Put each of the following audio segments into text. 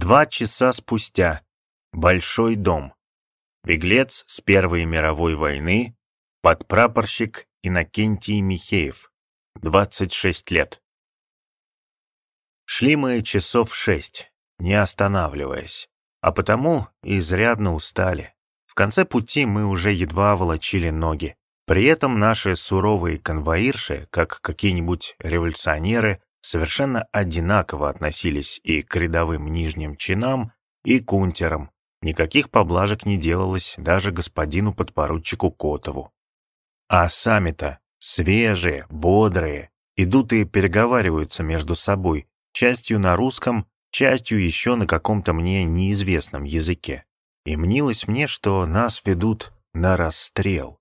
Два часа спустя. Большой дом. Беглец с Первой мировой войны, подпрапорщик Иннокентий Михеев, 26 лет. Шли мы часов шесть, не останавливаясь, а потому изрядно устали. В конце пути мы уже едва волочили ноги. При этом наши суровые конвоирши, как какие-нибудь революционеры, совершенно одинаково относились и к рядовым нижним чинам, и к унтерам. Никаких поблажек не делалось даже господину подпоручику Котову. А сами-то свежие, бодрые, идут и переговариваются между собой, частью на русском, частью еще на каком-то мне неизвестном языке. И мнилось мне, что нас ведут на расстрел.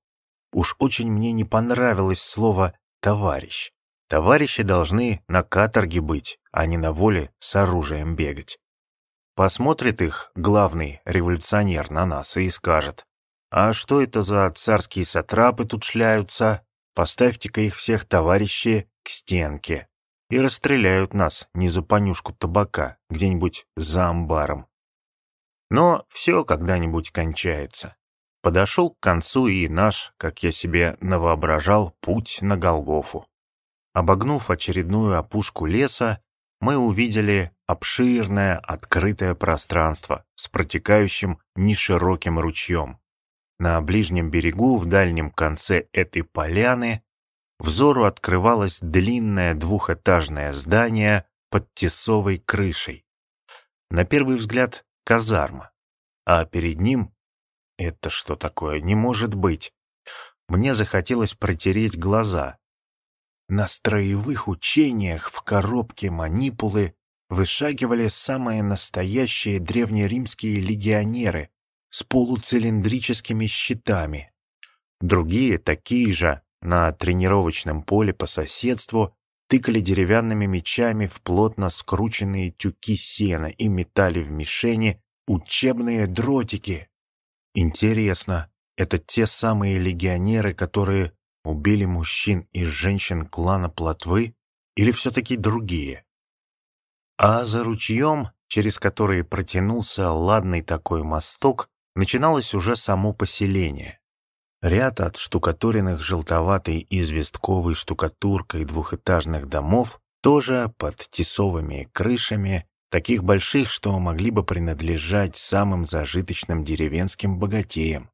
Уж очень мне не понравилось слово «товарищ». Товарищи должны на каторге быть, а не на воле с оружием бегать. Посмотрит их главный революционер на нас и скажет, «А что это за царские сатрапы тут шляются? Поставьте-ка их всех, товарищи, к стенке» и расстреляют нас не за понюшку табака, где-нибудь за амбаром. Но все когда-нибудь кончается. Подошел к концу и наш, как я себе навоображал, путь на Голгофу. Обогнув очередную опушку леса, мы увидели обширное открытое пространство с протекающим нешироким ручьем. На ближнем берегу, в дальнем конце этой поляны, взору открывалось длинное двухэтажное здание под тесовой крышей. На первый взгляд казарма, а перед ним это что такое? Не может быть. Мне захотелось протереть глаза, на строевых учениях в коробке манипулы вышагивали самые настоящие древнеримские легионеры с полуцилиндрическими щитами. Другие, такие же, на тренировочном поле по соседству, тыкали деревянными мечами в плотно скрученные тюки сена и метали в мишени учебные дротики. Интересно, это те самые легионеры, которые убили мужчин и женщин клана Плотвы или все-таки другие? А за ручьем, через который протянулся ладный такой мосток, начиналось уже само поселение. Ряд от штукатуренных желтоватой известковой штукатуркой двухэтажных домов, тоже под тесовыми крышами, таких больших, что могли бы принадлежать самым зажиточным деревенским богатеям.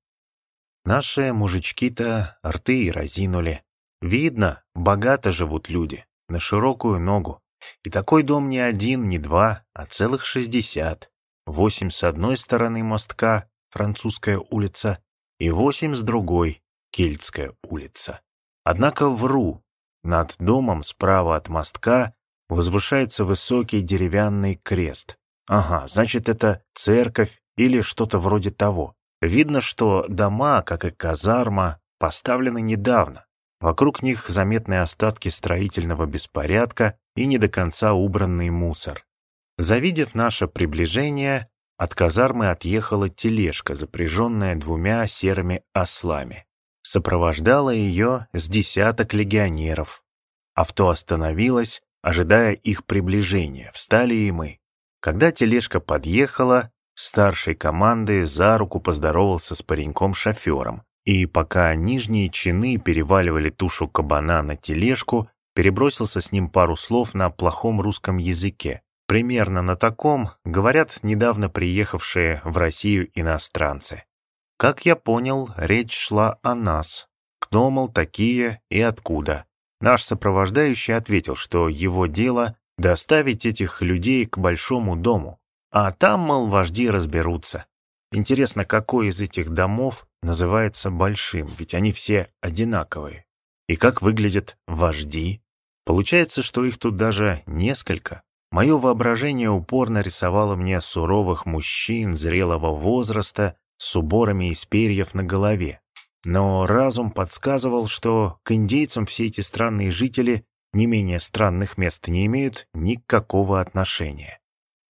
Наши мужички-то рты и разинули. Видно, богато живут люди, на широкую ногу. И такой дом не один, не два, а целых шестьдесят. Восемь с одной стороны мостка, французская улица, и восемь с другой, кельтская улица. Однако вру. Над домом справа от мостка возвышается высокий деревянный крест. Ага, значит, это церковь или что-то вроде того. Видно, что дома, как и казарма, поставлены недавно. Вокруг них заметны остатки строительного беспорядка и не до конца убранный мусор. Завидев наше приближение, от казармы отъехала тележка, запряженная двумя серыми ослами. Сопровождала ее с десяток легионеров. Авто остановилось, ожидая их приближения, встали и мы. Когда тележка подъехала, старшей команды за руку поздоровался с пареньком-шофером, и пока нижние чины переваливали тушу кабана на тележку, перебросился с ним пару слов на плохом русском языке. Примерно на таком говорят недавно приехавшие в Россию иностранцы. Как я понял, речь шла о нас. Кто, мол, такие и откуда. Наш сопровождающий ответил, что его дело — доставить этих людей к большому дому, а там, мол, вожди разберутся. Интересно, какой из этих домов называется большим, ведь они все одинаковые. И как выглядят вожди? Получается, что их тут даже несколько. Мое воображение упорно рисовало мне суровых мужчин зрелого возраста с уборами из перьев на голове. Но разум подсказывал, что к индейцам все эти странные жители не менее странных мест не имеют никакого отношения.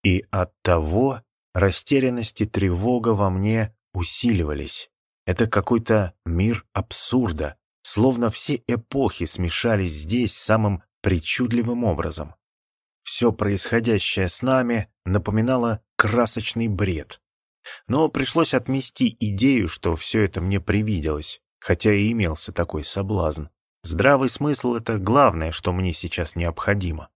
И от того растерянность и тревога во мне усиливались. Это какой-то мир абсурда, словно все эпохи смешались здесь самым причудливым образом. все происходящее с нами напоминало красочный бред. Но пришлось отмести идею, что все это мне привиделось, хотя и имелся такой соблазн. Здравый смысл — это главное, что мне сейчас необходимо.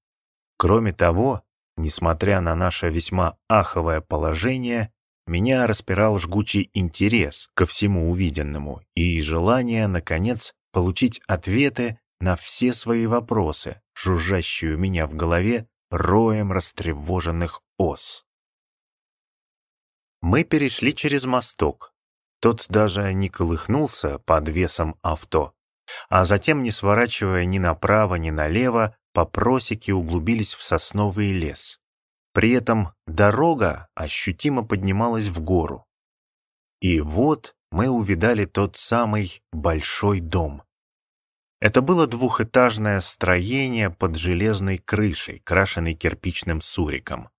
Кроме того, несмотря на наше весьма аховое положение, меня распирал жгучий интерес ко всему увиденному и желание, наконец, получить ответы на все свои вопросы, жужжащие у меня в голове роем растревоженных ос. Мы перешли через мосток. Тот даже не колыхнулся под весом авто, а затем, не сворачивая ни направо, ни налево, по просеке углубились в сосновый лес. При этом дорога ощутимо поднималась в гору. И вот мы увидали тот самый большой дом. Это было двухэтажное строение под железной крышей, крашенной кирпичным суриком.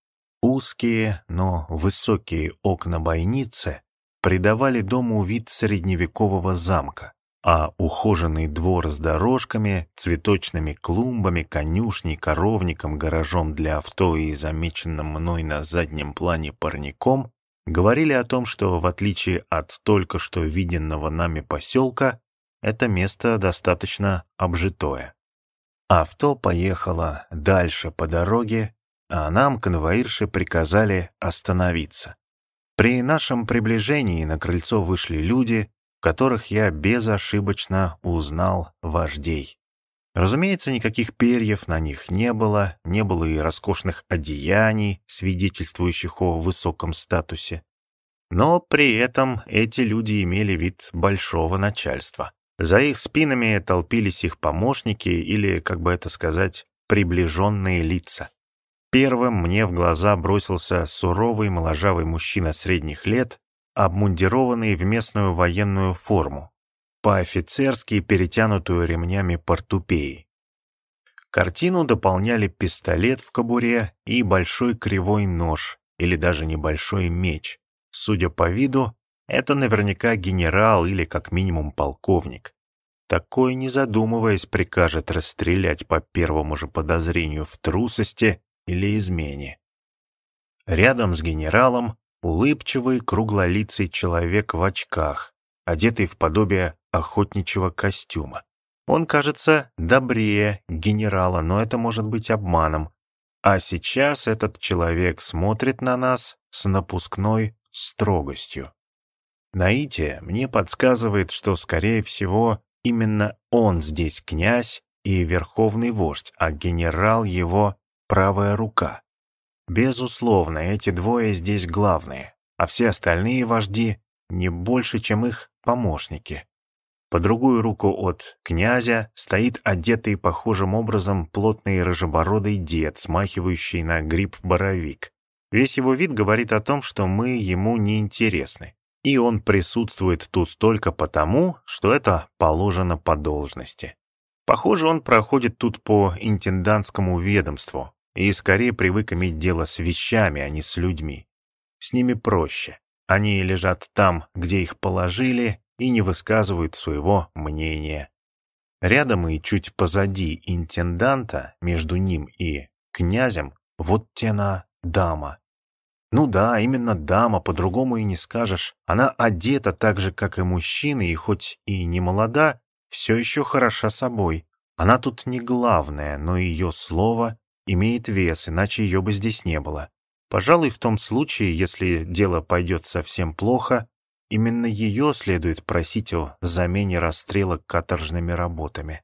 Узкие, но высокие окна бойницы придавали дому вид средневекового замка а ухоженный двор с дорожками, цветочными клумбами, конюшней, коровником, гаражом для авто и замеченным мной на заднем плане парником говорили о том, что, в отличие от только что виденного нами поселка, это место достаточно обжитое. Авто поехало дальше по дороге, а нам, конвоирши, приказали остановиться. При нашем приближении на крыльцо вышли люди, в которых я безошибочно узнал вождей. Разумеется, никаких перьев на них не было, не было и роскошных одеяний, свидетельствующих о высоком статусе. Но при этом эти люди имели вид большого начальства. За их спинами толпились их помощники или, как бы это сказать, приближенные лица. Первым мне в глаза бросился суровый моложавый мужчина средних лет обмундированные в местную военную форму, по-офицерски перетянутую ремнями портупеи. Картину дополняли пистолет в кобуре и большой кривой нож, или даже небольшой меч. Судя по виду, это наверняка генерал или как минимум полковник. Такой, не задумываясь, прикажет расстрелять по первому же подозрению в трусости или измене. Рядом с генералом Улыбчивый, круглолицый человек в очках, одетый в подобие охотничьего костюма. Он кажется добрее генерала, но это может быть обманом. А сейчас этот человек смотрит на нас с напускной строгостью. Наитие мне подсказывает, что, скорее всего, именно он здесь князь и верховный вождь, а генерал его правая рука. Безусловно, эти двое здесь главные, а все остальные вожди не больше, чем их помощники. По другую руку от князя стоит одетый похожим образом плотный рыжебородый дед, смахивающий на гриб-боровик. Весь его вид говорит о том, что мы ему не интересны, и он присутствует тут только потому, что это положено по должности. Похоже, он проходит тут по интендантскому ведомству, и скорее привык иметь дело с вещами, а не с людьми. С ними проще. Они лежат там, где их положили, и не высказывают своего мнения. Рядом и чуть позади интенданта, между ним и князем, вот тена дама. Ну да, именно дама, по-другому и не скажешь. Она одета так же, как и мужчины, и хоть и не молода, все еще хороша собой. Она тут не главная, но ее слово имеет вес, иначе ее бы здесь не было. Пожалуй, в том случае, если дело пойдет совсем плохо, именно ее следует просить о замене расстрелок каторжными работами.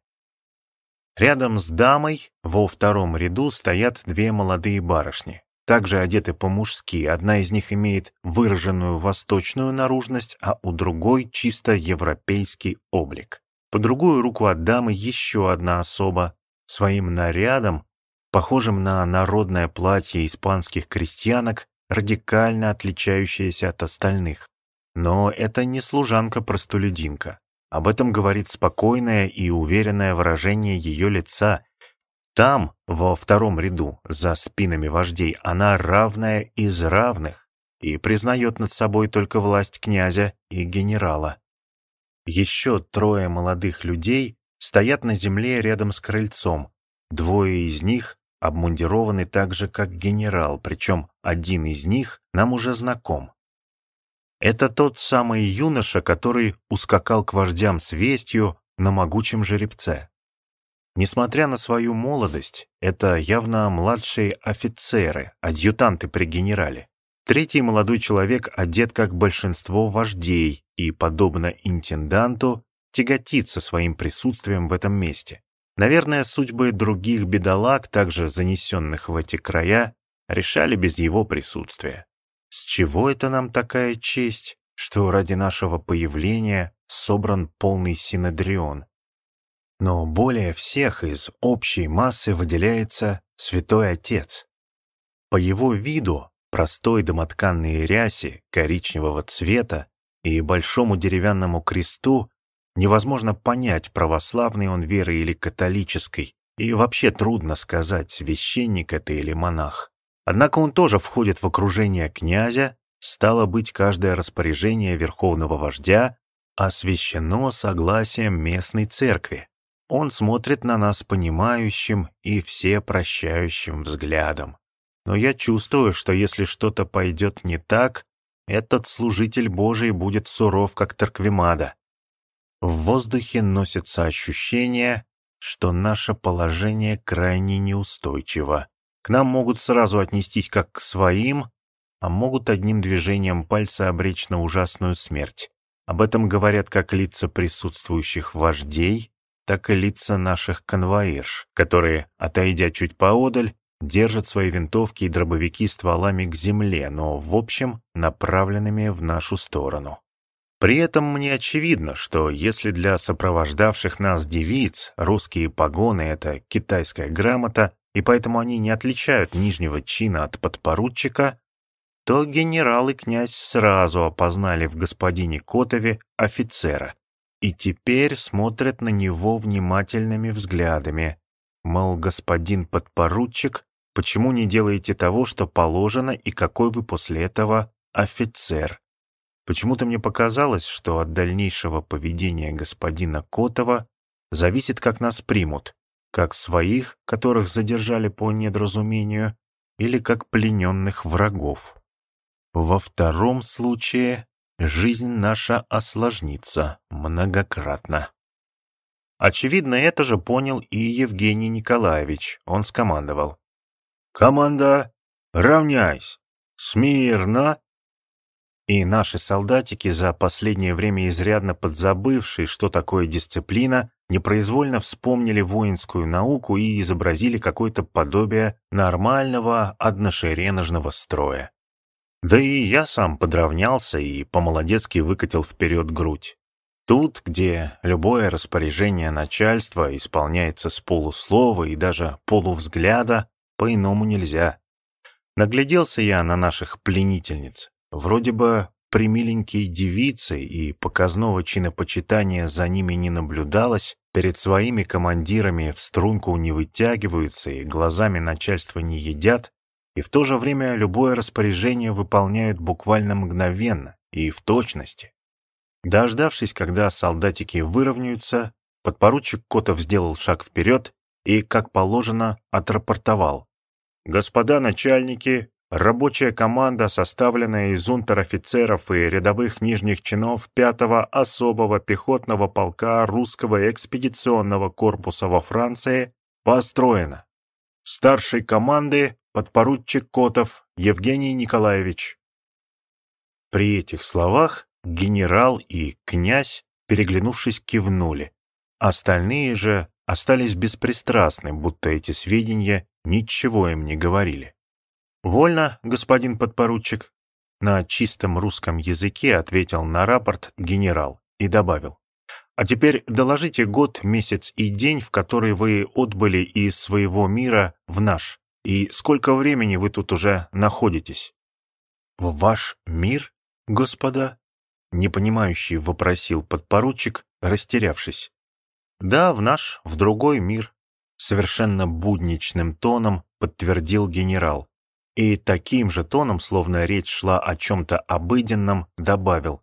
Рядом с дамой во втором ряду стоят две молодые барышни, также одеты по-мужски. Одна из них имеет выраженную восточную наружность, а у другой чисто европейский облик. По другую руку от дамы еще одна особа. Своим нарядом похожим на народное платье испанских крестьянок, радикально отличающееся от остальных. Но это не служанка-простолюдинка. Об этом говорит спокойное и уверенное выражение ее лица. Там, во втором ряду, за спинами вождей, она равная из равных и признает над собой только власть князя и генерала. Еще трое молодых людей стоят на земле рядом с крыльцом. Двое из них обмундированы так же, как генерал, причем один из них нам уже знаком. Это тот самый юноша, который ускакал к вождям с вестью на могучем жеребце. Несмотря на свою молодость, это явно младшие офицеры, адъютанты при генерале. Третий молодой человек одет как большинство вождей и, подобно интенданту, тяготится своим присутствием в этом месте. Наверное, судьбы других бедолаг, также занесенных в эти края, решали без его присутствия. С чего это нам такая честь, что ради нашего появления собран полный синодрион? Но более всех из общей массы выделяется Святой Отец. По его виду, простой домотканной рясе коричневого цвета и большому деревянному кресту невозможно понять, православный он веры или католической, и вообще трудно сказать, священник это или монах. Однако он тоже входит в окружение князя, стало быть, каждое распоряжение верховного вождя освящено согласием местной церкви. Он смотрит на нас понимающим и всепрощающим взглядом. Но я чувствую, что если что-то пойдет не так, этот служитель Божий будет суров, как Тарквимада. В воздухе носится ощущение, что наше положение крайне неустойчиво. К нам могут сразу отнестись как к своим, а могут одним движением пальца обречь на ужасную смерть. Об этом говорят как лица присутствующих вождей, так и лица наших конвоирш, которые, отойдя чуть поодаль, держат свои винтовки и дробовики стволами к земле, но, в общем, направленными в нашу сторону. При этом мне очевидно, что если для сопровождавших нас девиц русские погоны — это китайская грамота, и поэтому они не отличают нижнего чина от подпоручика, то генерал и князь сразу опознали в господине Котове офицера и теперь смотрят на него внимательными взглядами. Мол, господин подпоручик, почему не делаете того, что положено, и какой вы после этого офицер? Почему-то мне показалось, что от дальнейшего поведения господина Котова зависит, как нас примут, как своих, которых задержали по недоразумению, или как плененных врагов. Во втором случае жизнь наша осложнится многократно. Очевидно, это же понял и Евгений Николаевич. Он скомандовал. «Команда, равняйсь! Смирно!» И наши солдатики, за последнее время изрядно подзабывшие, что такое дисциплина, непроизвольно вспомнили воинскую науку и изобразили какое-то подобие нормального одношереножного строя. Да и я сам подравнялся и по-молодецки выкатил вперед грудь. Тут, где любое распоряжение начальства исполняется с полуслова и даже полувзгляда, по-иному нельзя. Нагляделся я на наших пленительниц. Вроде бы примиленькие девицы и показного чинопочитания за ними не наблюдалось, перед своими командирами в струнку не вытягиваются и глазами начальства не едят, и в то же время любое распоряжение выполняют буквально мгновенно и в точности. Дождавшись, когда солдатики выровняются, подпоручик Котов сделал шаг вперед и, как положено, отрапортовал. «Господа начальники, Рабочая команда, составленная из унтер-офицеров и рядовых нижних чинов 5-го особого пехотного полка русского экспедиционного корпуса во Франции, построена. Старший команды подпоручик Котов Евгений Николаевич. При этих словах генерал и князь, переглянувшись, кивнули. Остальные же остались беспристрастны, будто эти сведения ничего им не говорили. «Вольно, господин подпоручик», — на чистом русском языке ответил на рапорт генерал и добавил. «А теперь доложите год, месяц и день, в который вы отбыли из своего мира в наш, и сколько времени вы тут уже находитесь». «В ваш мир, господа?» — непонимающий вопросил подпоручик, растерявшись. «Да, в наш, в другой мир», — совершенно будничным тоном подтвердил генерал и таким же тоном, словно речь шла о чем-то обыденном, добавил.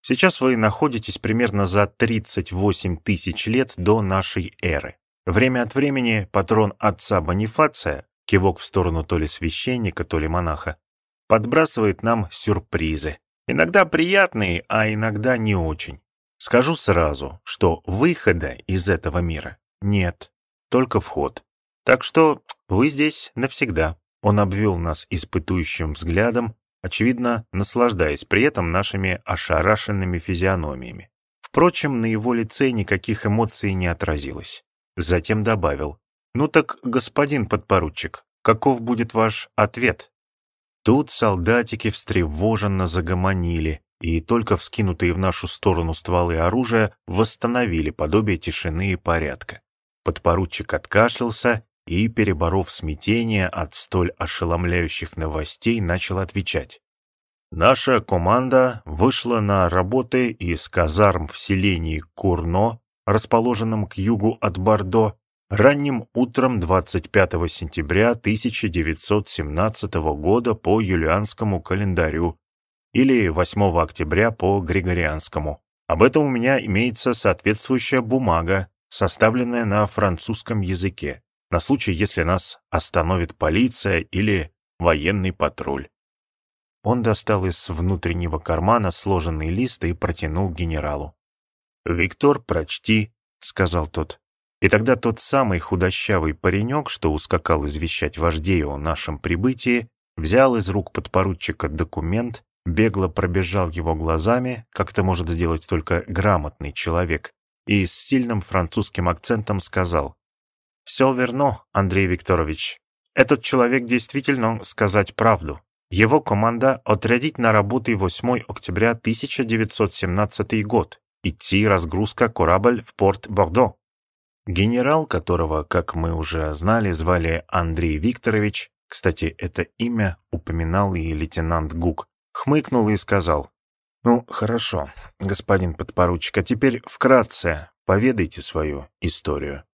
Сейчас вы находитесь примерно за 38 тысяч лет до нашей эры. Время от времени патрон отца Бонифация, кивок в сторону то ли священника, то ли монаха, подбрасывает нам сюрпризы. Иногда приятные, а иногда не очень. Скажу сразу, что выхода из этого мира нет, только вход. Так что вы здесь навсегда. Он обвел нас испытующим взглядом, очевидно, наслаждаясь при этом нашими ошарашенными физиономиями. Впрочем, на его лице никаких эмоций не отразилось. Затем добавил, «Ну так, господин подпоручик, каков будет ваш ответ?» Тут солдатики встревоженно загомонили, и только вскинутые в нашу сторону стволы оружия восстановили подобие тишины и порядка. Подпоручик откашлялся и, переборов смятение от столь ошеломляющих новостей, начал отвечать. Наша команда вышла на работы из казарм в селении Курно, расположенном к югу от Бордо, ранним утром 25 сентября 1917 года по юлианскому календарю или 8 октября по григорианскому. Об этом у меня имеется соответствующая бумага, составленная на французском языке, на случай, если нас остановит полиция или военный патруль. Он достал из внутреннего кармана сложенный лист и протянул генералу. «Виктор, прочти», — сказал тот. И тогда тот самый худощавый паренек, что ускакал извещать вождей о нашем прибытии, взял из рук подпоручика документ, бегло пробежал его глазами, как это может сделать только грамотный человек, и с сильным французским акцентом сказал «Все верно, Андрей Викторович. Этот человек действительно сказать правду. Его команда отрядить на работы 8 октября 1917 год. Идти разгрузка корабль в порт Бордо. Генерал, которого, как мы уже знали, звали Андрей Викторович, кстати, это имя упоминал и лейтенант Гук, хмыкнул и сказал, «Ну, хорошо, господин подпоручик, а теперь вкратце поведайте свою историю».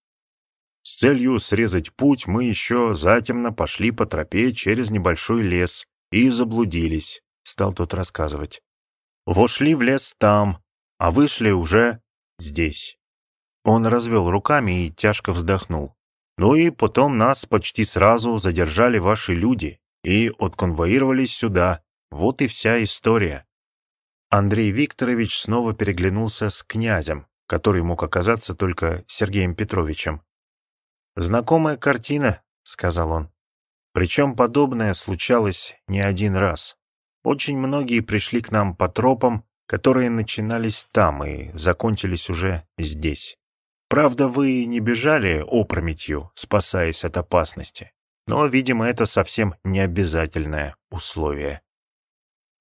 С целью срезать путь мы еще затемно пошли по тропе через небольшой лес, и заблудились», — стал тот рассказывать. «Вошли в лес там, а вышли уже здесь». Он развел руками и тяжко вздохнул. «Ну и потом нас почти сразу задержали ваши люди и отконвоировались сюда. Вот и вся история». Андрей Викторович снова переглянулся с князем, который мог оказаться только Сергеем Петровичем. «Знакомая картина», — сказал он. Причем подобное случалось не один раз. Очень многие пришли к нам по тропам, которые начинались там и закончились уже здесь. Правда, вы не бежали опрометью, спасаясь от опасности. Но, видимо, это совсем не обязательное условие.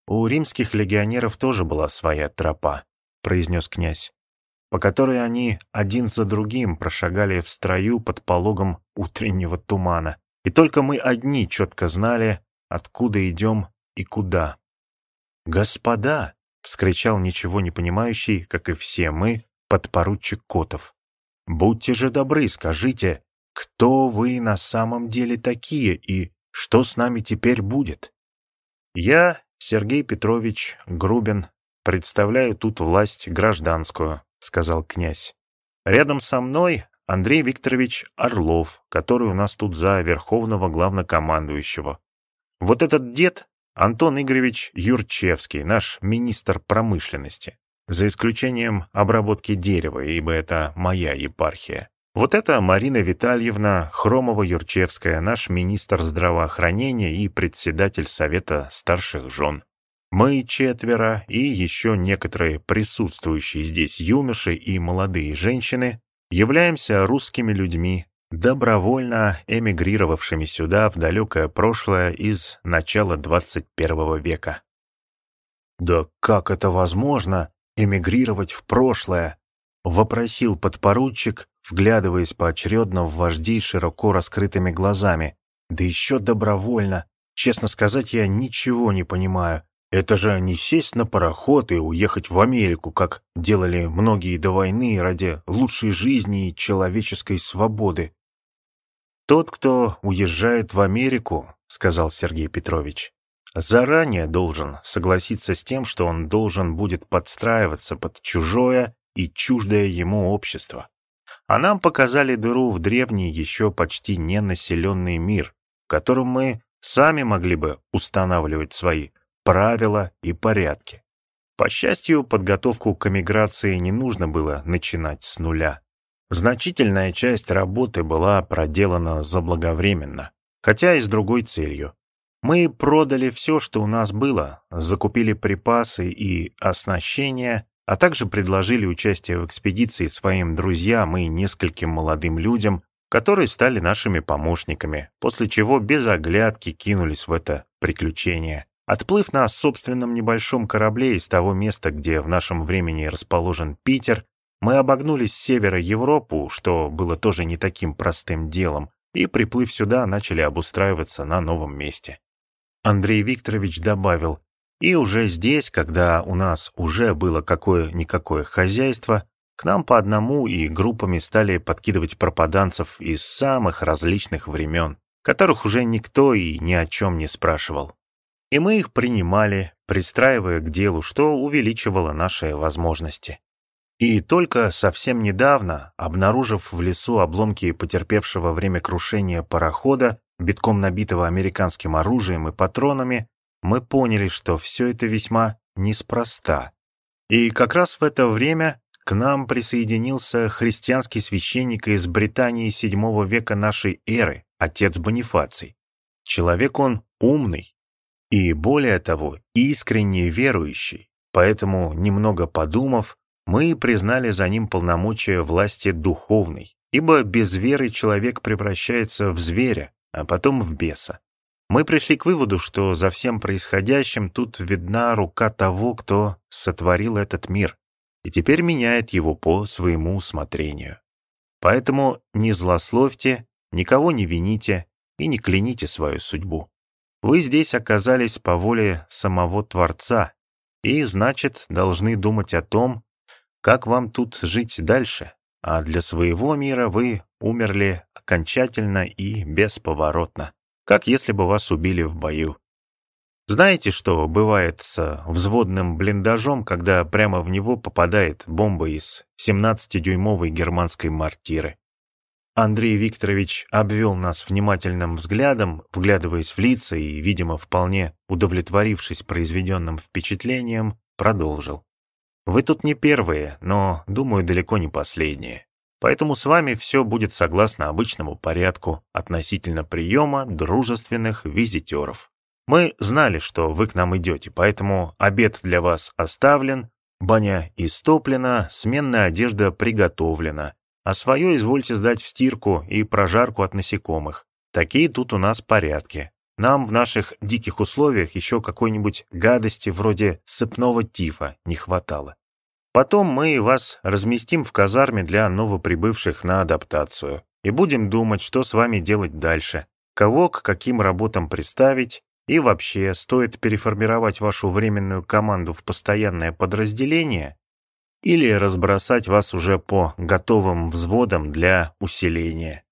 «У римских легионеров тоже была своя тропа», — произнес князь, по которой они один за другим прошагали в строю под пологом утреннего тумана, и только мы одни четко знали, откуда идем и куда. «Господа!» — вскричал ничего не понимающий, как и все мы, подпоручик Котов. «Будьте же добры, скажите, кто вы на самом деле такие и что с нами теперь будет?» «Я, Сергей Петрович Грубин, представляю тут власть гражданскую», — сказал князь. «Рядом со мной Андрей Викторович Орлов, который у нас тут за верховного главнокомандующего. Вот этот дед Антон Игоревич Юрчевский, наш министр промышленности. За исключением обработки дерева, ибо это моя епархия. Вот это Марина Витальевна Хромова-Юрчевская, наш министр здравоохранения и председатель Совета старших жен. Мы четверо и еще некоторые присутствующие здесь юноши и молодые женщины являемся русскими людьми, добровольно эмигрировавшими сюда в далекое прошлое из начала 21 века. «Да как это возможно, эмигрировать в прошлое?» — вопросил подпоручик, вглядываясь поочередно в вождей широко раскрытыми глазами. «Да еще добровольно. Честно сказать, я ничего не понимаю. Это же не сесть на пароход и уехать в Америку, как делали многие до войны ради лучшей жизни и человеческой свободы. «Тот, кто уезжает в Америку, — сказал Сергей Петрович, — заранее должен согласиться с тем, что он должен будет подстраиваться под чужое и чуждое ему общество. а нам показали дыру в древний, еще почти ненаселенный мир, в котором мы сами могли бы устанавливать свои правила и порядки. По счастью, подготовку к эмиграции не нужно было начинать с нуля. Значительная часть работы была проделана заблаговременно, хотя и с другой целью. Мы продали все, что у нас было, закупили припасы и оснащение, а также предложили участие в экспедиции своим друзьям и нескольким молодым людям, которые стали нашими помощниками, после чего без оглядки кинулись в это приключение. Отплыв на собственном небольшом корабле из того места, где в нашем времени расположен Питер, мы обогнули с севера Европу, что было тоже не таким простым делом, и, приплыв сюда, начали обустраиваться на новом месте. Андрей Викторович добавил, и уже здесь, когда у нас уже было какое-никакое хозяйство, к нам по одному и группами стали подкидывать пропаданцев из самых различных времен, которых уже никто и ни о чем не спрашивал. И мы их принимали, пристраивая к делу, что увеличивало наши возможности. И только совсем недавно, обнаружив в лесу обломки потерпевшего время крушения парохода, битком набитого американским оружием и патронами, мы поняли, что все это весьма неспроста. И как раз в это время к нам присоединился христианский священник из Британии VII века нашей эры, отец Бонифаций. Человек он умный и, более того, искренне верующий, поэтому, немного подумав, мы признали за ним полномочия власти духовной, ибо без веры человек превращается в зверя, а потом в беса. Мы пришли к выводу, что за всем происходящим тут видна рука того, кто сотворил этот мир, и теперь меняет его по своему усмотрению. Поэтому не злословьте, никого не вините и не кляните свою судьбу. Вы здесь оказались по воле самого Творца, и, значит, должны думать о том, как вам тут жить дальше, а для своего мира вы умерли окончательно и бесповоротно как если бы вас убили в бою. Знаете, что бывает с взводным блиндажом, когда прямо в него попадает бомба из 17-дюймовой германской мортиры? Андрей Викторович обвел нас внимательным взглядом, вглядываясь в лица и, видимо, вполне удовлетворившись произведенным впечатлением, продолжил. «Вы тут не первые, но, думаю, далеко не последние. Поэтому с вами все будет согласно обычному порядку относительно приема дружественных визитеров. Мы знали, что вы к нам идете, поэтому обед для вас оставлен, баня истоплена, сменная одежда приготовлена, а свое извольте сдать в стирку и прожарку от насекомых. Такие тут у нас порядки. Нам в наших диких условиях еще какой-нибудь гадости вроде сыпного тифа не хватало. Потом мы вас разместим в казарме для новоприбывших на адаптацию и будем думать, что с вами делать дальше, кого к каким работам представить, и вообще, стоит переформировать вашу временную команду в постоянное подразделение или разбросать вас уже по готовым взводам для усиления.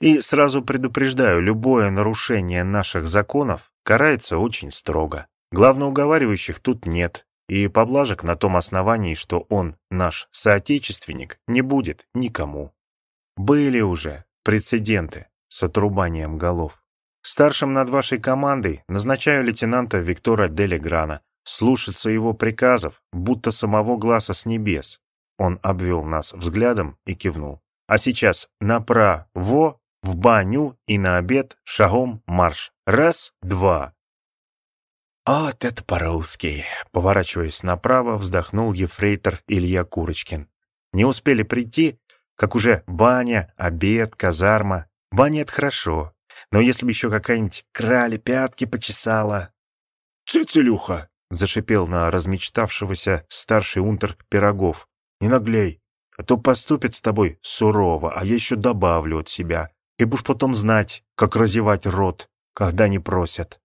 И сразу предупреждаю, любое нарушение наших законов карается очень строго. Главноуговаривающих тут нет, и поблажек на том основании, что он наш соотечественник, не будет никому. Были уже прецеденты с отрубанием голов. Старшим над вашей командой назначаю лейтенанта Виктора Делеграна слушаться его приказов, будто самого глаза с небес. Он обвел нас взглядом и кивнул. А сейчас направо, в баню и на обед шагом марш. Раз, два. «Вот это по-русски!» Поворачиваясь направо, вздохнул ефрейтор Илья Курочкин. Не успели прийти, как уже баня, обед, казарма. Баня — это хорошо, но если бы еще какая-нибудь крали пятки почесала... «Цицелюха!» — зашипел на размечтавшегося старший унтер Пирогов. «Не наглей, а то поступит с тобой сурово, а я еще добавлю от себя, и будешь потом знать, как разевать рот, когда не просят».